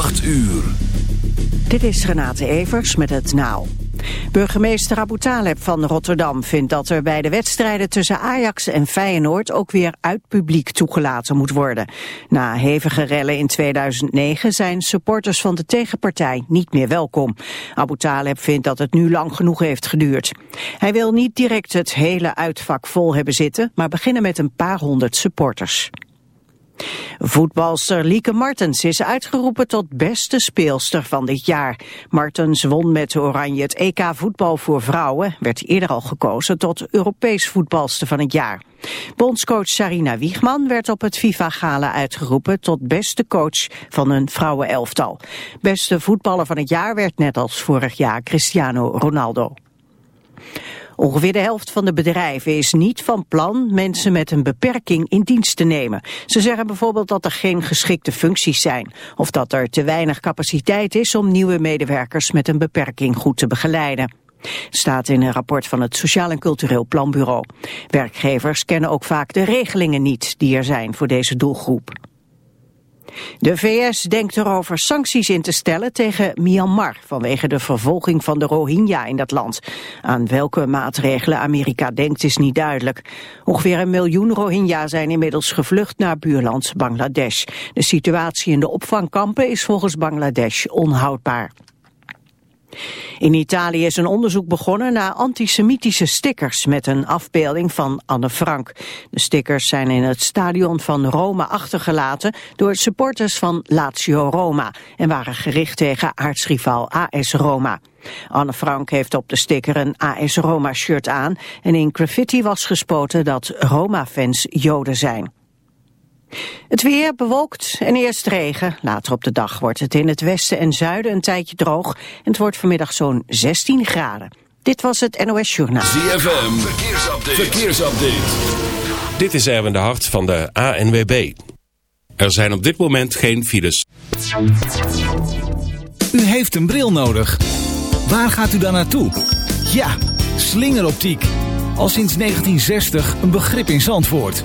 8 uur. Dit is Renate Evers met het Nauw. Burgemeester Abu Taleb van Rotterdam vindt dat er bij de wedstrijden tussen Ajax en Feyenoord ook weer uit publiek toegelaten moet worden. Na hevige rellen in 2009 zijn supporters van de tegenpartij niet meer welkom. Abu Taleb vindt dat het nu lang genoeg heeft geduurd. Hij wil niet direct het hele uitvak vol hebben zitten, maar beginnen met een paar honderd supporters. Voetbalster Lieke Martens is uitgeroepen tot beste speelster van dit jaar. Martens won met Oranje het EK voetbal voor vrouwen, werd eerder al gekozen tot Europees voetbalster van het jaar. Bondscoach Sarina Wiegman werd op het FIFA-gala uitgeroepen tot beste coach van een vrouwenelftal. Beste voetballer van het jaar werd net als vorig jaar Cristiano Ronaldo. Ongeveer de helft van de bedrijven is niet van plan mensen met een beperking in dienst te nemen. Ze zeggen bijvoorbeeld dat er geen geschikte functies zijn of dat er te weinig capaciteit is om nieuwe medewerkers met een beperking goed te begeleiden. Staat in een rapport van het Sociaal en Cultureel Planbureau. Werkgevers kennen ook vaak de regelingen niet die er zijn voor deze doelgroep. De VS denkt erover sancties in te stellen tegen Myanmar vanwege de vervolging van de Rohingya in dat land. Aan welke maatregelen Amerika denkt is niet duidelijk. Ongeveer een miljoen Rohingya zijn inmiddels gevlucht naar buurland Bangladesh. De situatie in de opvangkampen is volgens Bangladesh onhoudbaar. In Italië is een onderzoek begonnen naar antisemitische stickers met een afbeelding van Anne Frank. De stickers zijn in het stadion van Rome achtergelaten door supporters van Lazio Roma en waren gericht tegen aartsrivaal AS Roma. Anne Frank heeft op de sticker een AS Roma shirt aan en in graffiti was gespoten dat Roma-fans Joden zijn. Het weer bewolkt en eerst regen. Later op de dag wordt het in het westen en zuiden een tijdje droog. En het wordt vanmiddag zo'n 16 graden. Dit was het NOS Journaal. ZFM, verkeersupdate. verkeersupdate. Dit is Erwin de Hart van de ANWB. Er zijn op dit moment geen files. U heeft een bril nodig. Waar gaat u dan naartoe? Ja, slingeroptiek. Al sinds 1960 een begrip in Zandvoort.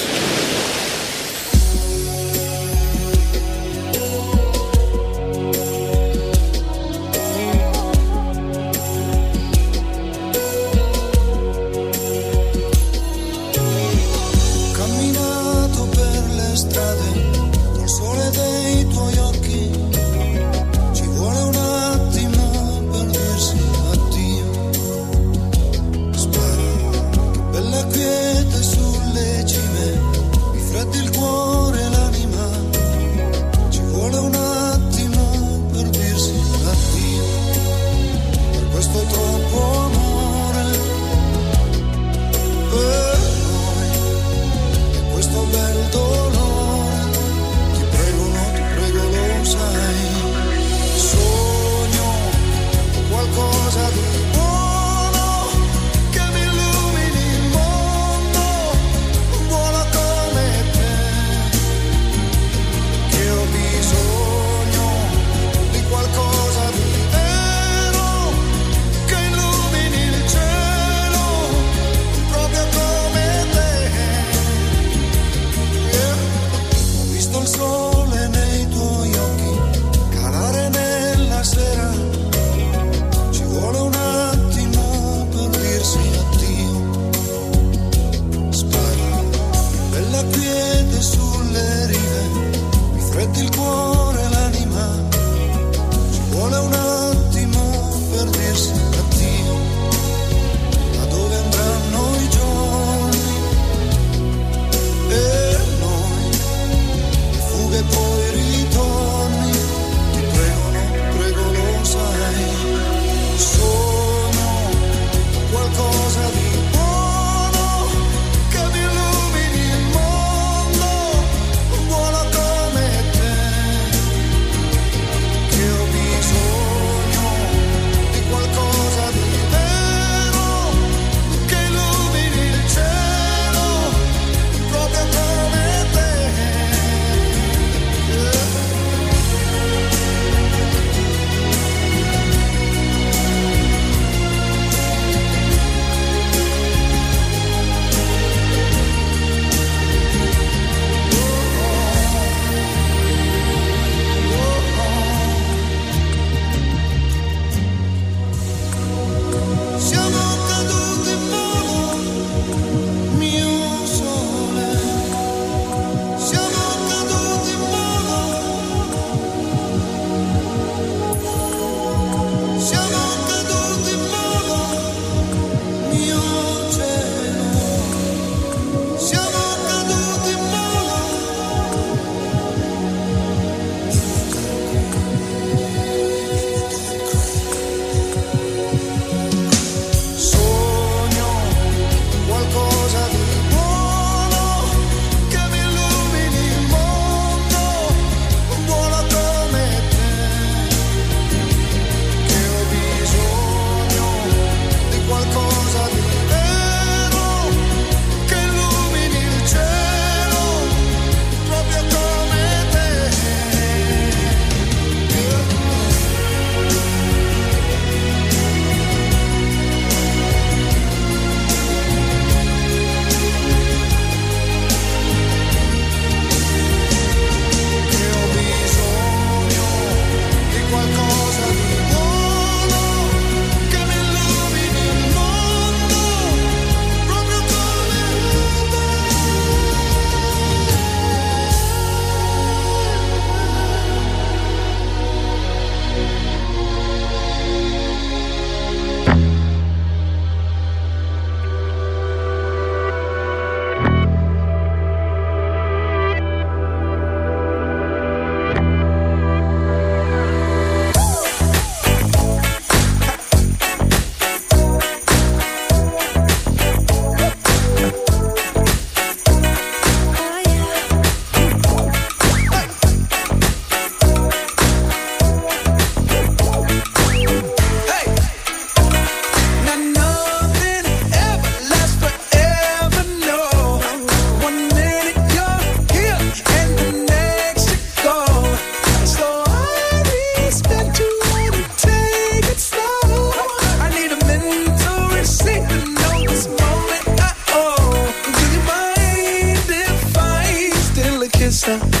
Yeah.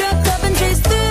chase through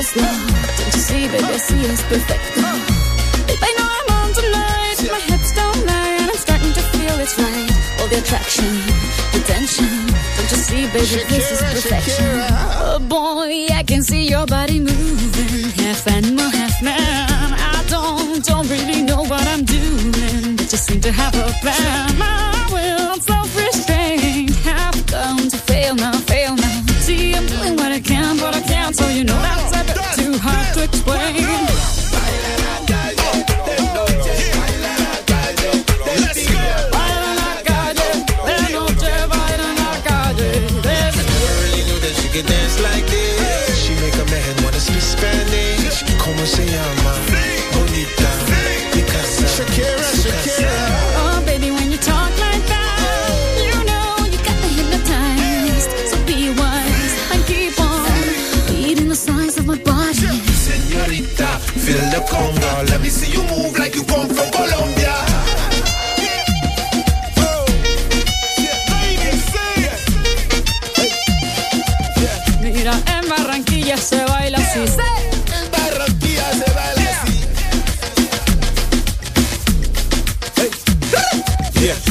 Real slow. Don't you see, baby, I see it's perfect. Babe, I know I'm on tonight, my hips don't lie, and I'm starting to feel it's right. All the attraction, the tension. Don't you see, baby, this is perfection. Shakira. Oh boy, I can see your body moving, half animal,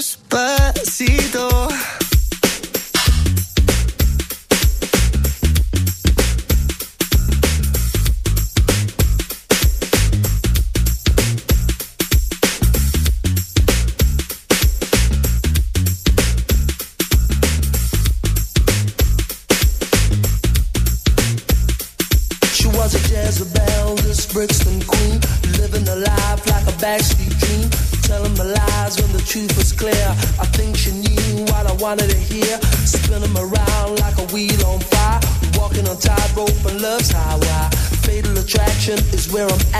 despacito. where I'm at.